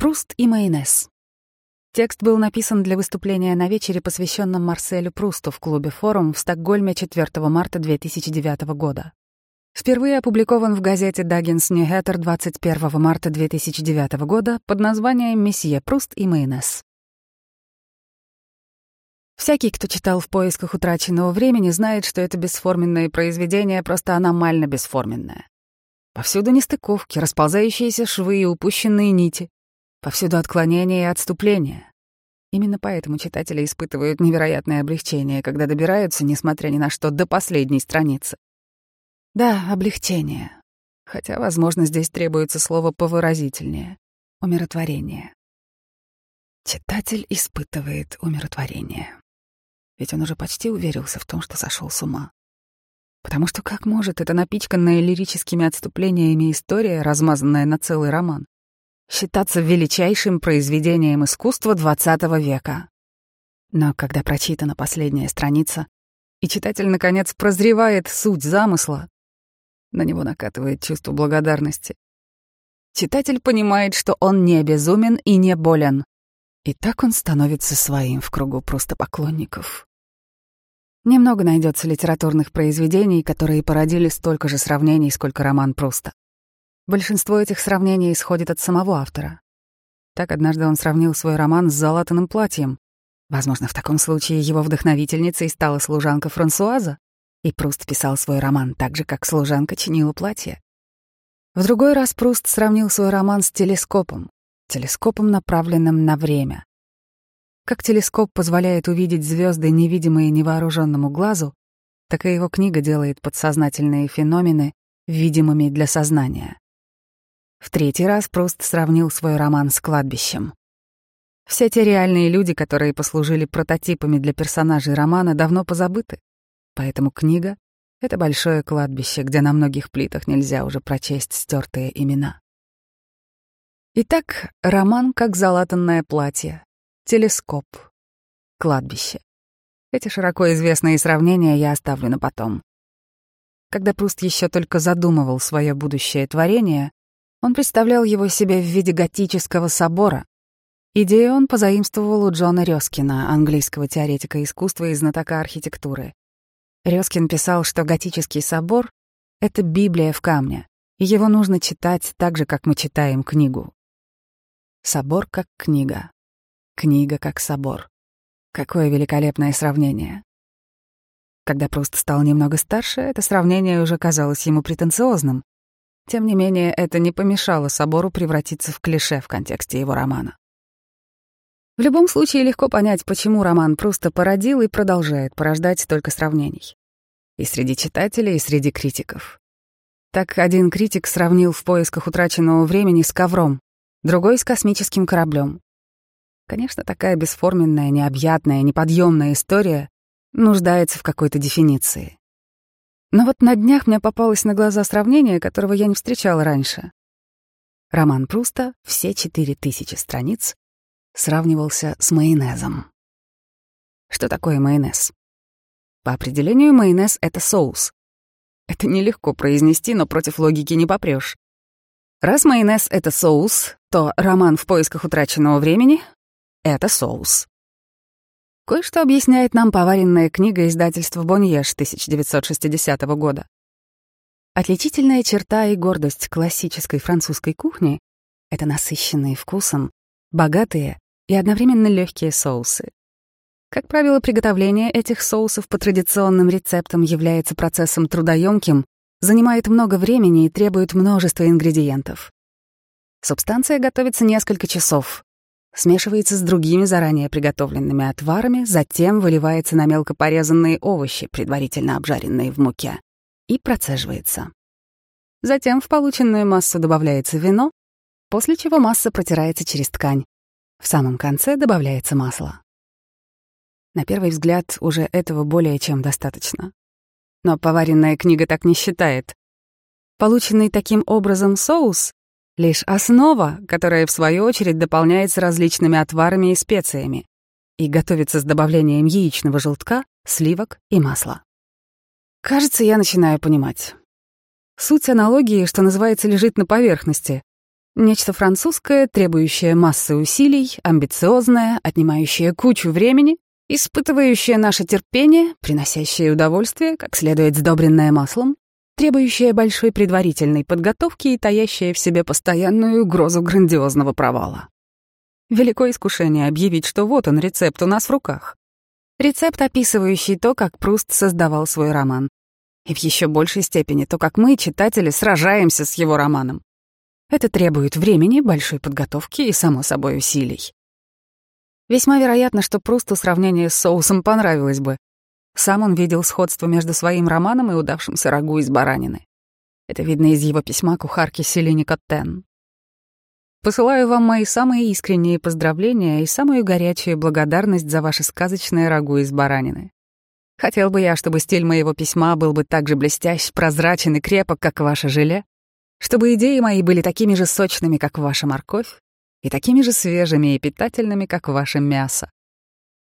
Пруст и майонез. Текст был написан для выступления на вечере, посвященном Марселю Прусту в клубе «Форум» в Стокгольме 4 марта 2009 года. Впервые опубликован в газете «Даггинс Ньюхэттер» 21 марта 2009 года под названием «Месье Пруст и майонез». Всякий, кто читал «В поисках утраченного времени», знает, что это бесформенное произведение просто аномально бесформенное. Повсюду нестыковки, расползающиеся швы и упущенные нити. Повсюду отклонения и отступления. Именно поэтому читатели испытывают невероятное облегчение, когда добираются, несмотря ни на что, до последней страницы. Да, облегчение. Хотя, возможно, здесь требуется слово повыразительнее — умиротворение. Читатель испытывает умиротворение. Ведь он уже почти уверился в том, что сошел с ума. Потому что как может эта напичканная лирическими отступлениями история, размазанная на целый роман, считаться величайшим произведением искусства XX века. Но когда прочитана последняя страница, и читатель, наконец, прозревает суть замысла, на него накатывает чувство благодарности. Читатель понимает, что он не безумен и не болен. И так он становится своим в кругу просто поклонников. Немного найдется литературных произведений, которые породили столько же сравнений, сколько роман Пруста. Большинство этих сравнений исходит от самого автора. Так однажды он сравнил свой роман с залатанным платьем. Возможно, в таком случае его вдохновительницей стала служанка Франсуаза, и Пруст писал свой роман так же, как служанка чинила платье. В другой раз Пруст сравнил свой роман с телескопом, телескопом, направленным на время. Как телескоп позволяет увидеть звезды, невидимые невооруженному глазу, так и его книга делает подсознательные феномены видимыми для сознания. В третий раз Пруст сравнил свой роман с кладбищем. Все те реальные люди, которые послужили прототипами для персонажей романа, давно позабыты. Поэтому книга — это большое кладбище, где на многих плитах нельзя уже прочесть стертые имена. Итак, роман как залатанное платье, телескоп, кладбище. Эти широко известные сравнения я оставлю на потом. Когда Пруст еще только задумывал свое будущее творение, он представлял его себе в виде готического собора. Идею он позаимствовал у Джона Рёскина, английского теоретика искусства и знатока архитектуры. Рёскин писал, что готический собор — это Библия в камне, и его нужно читать так же, как мы читаем книгу. Собор как книга. Книга как собор. Какое великолепное сравнение. Когда Пруст стал немного старше, это сравнение уже казалось ему претенциозным, тем не менее, это не помешало собору превратиться в клише в контексте его романа. В любом случае, легко понять, почему роман просто породил и продолжает порождать столько сравнений. И среди читателей, и среди критиков. Так один критик сравнил в поисках утраченного времени с ковром, другой — с космическим кораблем. Конечно, такая бесформенная, необъятная, неподъемная история нуждается в какой-то дефиниции. Но вот на днях мне попалось на глаза сравнение, которого я не встречала раньше. Роман Пруста «Все четыре тысячи страниц» сравнивался с майонезом. Что такое майонез? По определению, майонез — это соус. Это нелегко произнести, но против логики не попрешь. Раз майонез — это соус, то роман «В поисках утраченного времени» — это соус. Кое-что объясняет нам поваренная книга издательства «Боньеш» 1960 года. Отличительная черта и гордость классической французской кухни — это насыщенные вкусом, богатые и одновременно легкие соусы. Как правило, приготовление этих соусов по традиционным рецептам является процессом трудоемким, занимает много времени и требует множества ингредиентов. Субстанция готовится несколько часов, смешивается с другими заранее приготовленными отварами, затем выливается на мелко порезанные овощи, предварительно обжаренные в муке, и процеживается. Затем в полученную массу добавляется вино, после чего масса протирается через ткань. В самом конце добавляется масло. На первый взгляд уже этого более чем достаточно. Но поваренная книга так не считает. Полученный таким образом соус Лишь основа, которая, в свою очередь, дополняется различными отварами и специями и готовится с добавлением яичного желтка, сливок и масла. Кажется, я начинаю понимать. Суть аналогии, что называется, лежит на поверхности. Нечто французское, требующее массы усилий, амбициозное, отнимающее кучу времени, испытывающее наше терпение, приносящее удовольствие, как следует сдобренное маслом, требующее большой предварительной подготовки и таящее в себе постоянную угрозу грандиозного провала. Великое искушение объявить, что вот он, рецепт у нас в руках. Рецепт, описывающий то, как Пруст создавал свой роман. И в еще большей степени то, как мы, читатели, сражаемся с его романом. Это требует времени, большой подготовки и, само собой, усилий. Весьма вероятно, что Прусту сравнение с соусом понравилось бы. Сам он видел сходство между своим романом и удавшимся рагу из баранины. Это видно из его письма кухарке Селине Коттен. Посылаю вам мои самые искренние поздравления и самую горячую благодарность за ваше сказочное рагу из баранины. Хотел бы я, чтобы стиль моего письма был бы так же блестящ, прозрачен и крепок, как ваше желе, чтобы идеи мои были такими же сочными, как ваша морковь, и такими же свежими и питательными, как ваше мясо.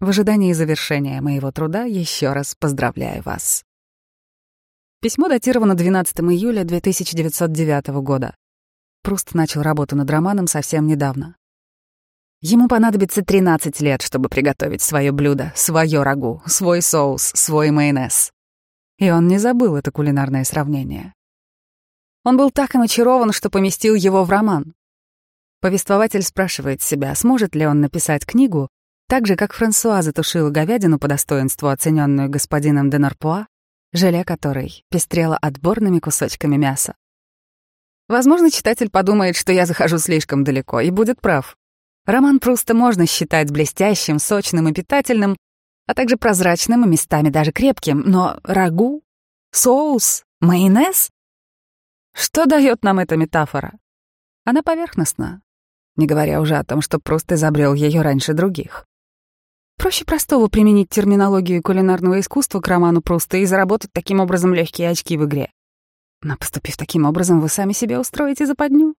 В ожидании завершения моего труда еще раз поздравляю вас. Письмо датировано 12 июля 1909 года. Пруст начал работу над романом совсем недавно. Ему понадобится 13 лет, чтобы приготовить свое блюдо, свое рагу, свой соус, свой майонез. И он не забыл это кулинарное сравнение. Он был так очарован, что поместил его в роман. Повествователь спрашивает себя, сможет ли он написать книгу, так же, как Франсуа затушила говядину по достоинству, оцененную господином де Норпуа, желе которой пестрело отборными кусочками мяса. Возможно, читатель подумает, что я захожу слишком далеко, и будет прав. Роман просто можно считать блестящим, сочным и питательным, а также прозрачным и местами даже крепким, но рагу, соус, майонез что дает нам эта метафора? Она поверхностна, не говоря уже о том, что просто изобрел ее раньше других. Проще простого применить терминологию кулинарного искусства к роману Пруста и заработать таким образом легкие очки в игре. Но поступив таким образом, вы сами себе устроите западню.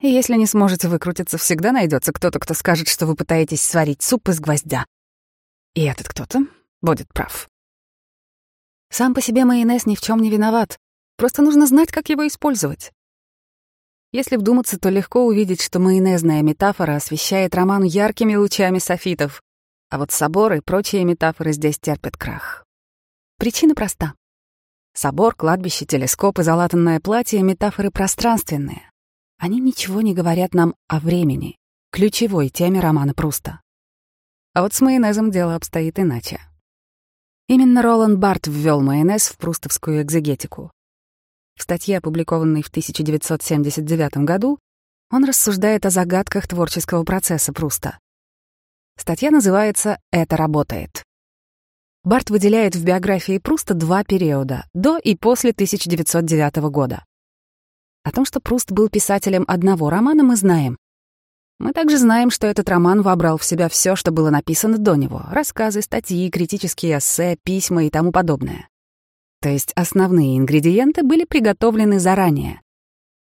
И если не сможете выкрутиться, всегда найдется кто-то, кто скажет, что вы пытаетесь сварить суп из гвоздя. И этот кто-то будет прав. Сам по себе майонез ни в чем не виноват. Просто нужно знать, как его использовать. Если вдуматься, то легко увидеть, что майонезная метафора освещает роман яркими лучами софитов, а вот собор и прочие метафоры здесь терпят крах. Причина проста. Собор, кладбище, телескоп и залатанное платье — метафоры пространственные. Они ничего не говорят нам о времени, ключевой теме романа Пруста. А вот с майонезом дело обстоит иначе. Именно Роланд Барт ввел майонез в прустовскую экзегетику. В статье, опубликованной в 1979 году, он рассуждает о загадках творческого процесса Пруста. Статья называется «Это работает». Барт выделяет в биографии Пруста два периода — до и после 1909 года. О том, что Пруст был писателем одного романа, мы знаем. Мы также знаем, что этот роман вобрал в себя все, что было написано до него — рассказы, статьи, критические эссе, письма и тому подобное. То есть основные ингредиенты были приготовлены заранее.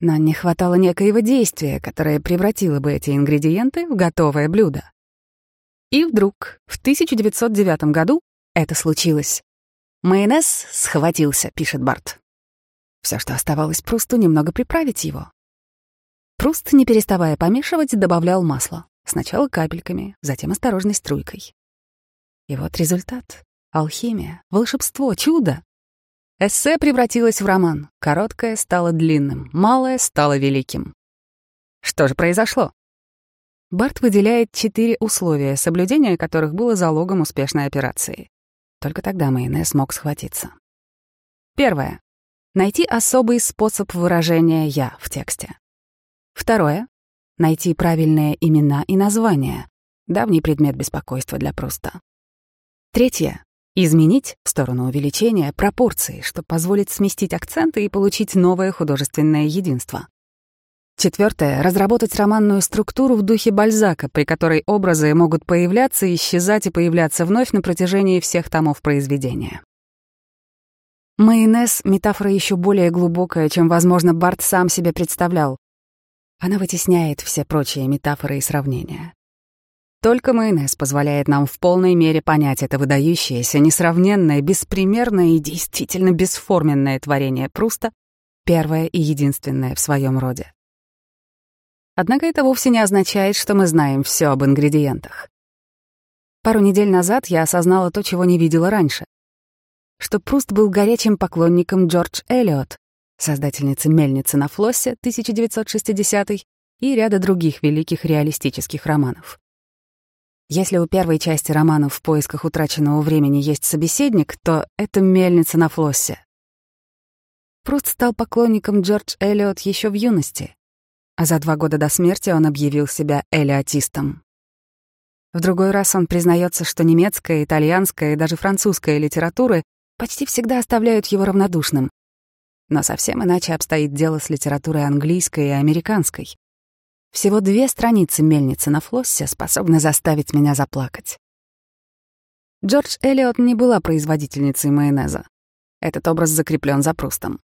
Но не хватало некоего действия, которое превратило бы эти ингредиенты в готовое блюдо. И вдруг, в 1909 году, это случилось. «Майонез схватился», — пишет Барт. Все, что оставалось Прусту, немного приправить его. Пруст, не переставая помешивать, добавлял масло. Сначала капельками, затем осторожной струйкой. И вот результат. Алхимия, волшебство, чудо. Эссе превратилось в роман. Короткое стало длинным, малое стало великим. Что же произошло? Барт выделяет четыре условия, соблюдение которых было залогом успешной операции. Только тогда майонез смог схватиться. Первое. Найти особый способ выражения «я» в тексте. Второе. Найти правильные имена и названия. Давний предмет беспокойства для Пруста. Третье. Изменить в сторону увеличения пропорции, что позволит сместить акценты и получить новое художественное единство. Четвертое — разработать романную структуру в духе Бальзака, при которой образы могут появляться, исчезать и появляться вновь на протяжении всех томов произведения. Майонез — метафора еще более глубокая, чем, возможно, Барт сам себе представлял. Она вытесняет все прочие метафоры и сравнения. Только майонез позволяет нам в полной мере понять это выдающееся, несравненное, беспримерное и действительно бесформенное творение Пруста, первое и единственное в своем роде. Однако это вовсе не означает, что мы знаем все об ингредиентах. Пару недель назад я осознала то, чего не видела раньше. Что Пруст был горячим поклонником Джордж Эллиот, создательницы «Мельницы на флоссе» 1960 и ряда других великих реалистических романов. Если у первой части романа «В поисках утраченного времени» есть собеседник, то это «Мельница на флоссе». Пруст стал поклонником Джордж Эллиот еще в юности, а за два года до смерти он объявил себя элиотистом. В другой раз он признается, что немецкая, итальянская и даже французская литературы почти всегда оставляют его равнодушным. Но совсем иначе обстоит дело с литературой английской и американской. Всего две страницы мельницы на флоссе способны заставить меня заплакать. Джордж Эллиот не была производительницей майонеза. Этот образ закреплен за Прустом.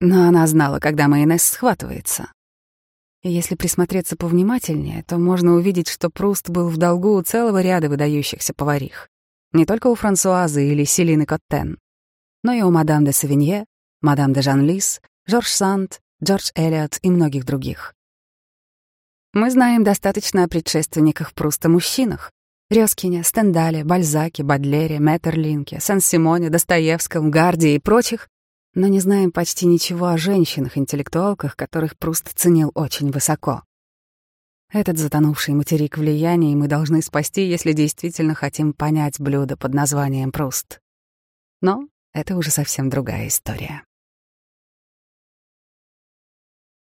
Но она знала, когда майонез схватывается. Если присмотреться повнимательнее, то можно увидеть, что Пруст был в долгу у целого ряда выдающихся поварих. Не только у Франсуазы или Селины Коттен, но и у мадам де Савинье, мадам де Жанлис, Жорж Санд, Джордж Эллиот и многих других. Мы знаем достаточно о предшественниках Пруста-мужчинах. Рёскине, Стендале, Бальзаке, Бадлере, Меттерлинке, Сен-Симоне, Достоевском, Гарди и прочих, но не знаем почти ничего о женщинах-интеллектуалках, которых Пруст ценил очень высоко. Этот затонувший материк влияния мы должны спасти, если действительно хотим понять блюдо под названием Пруст. Но это уже совсем другая история.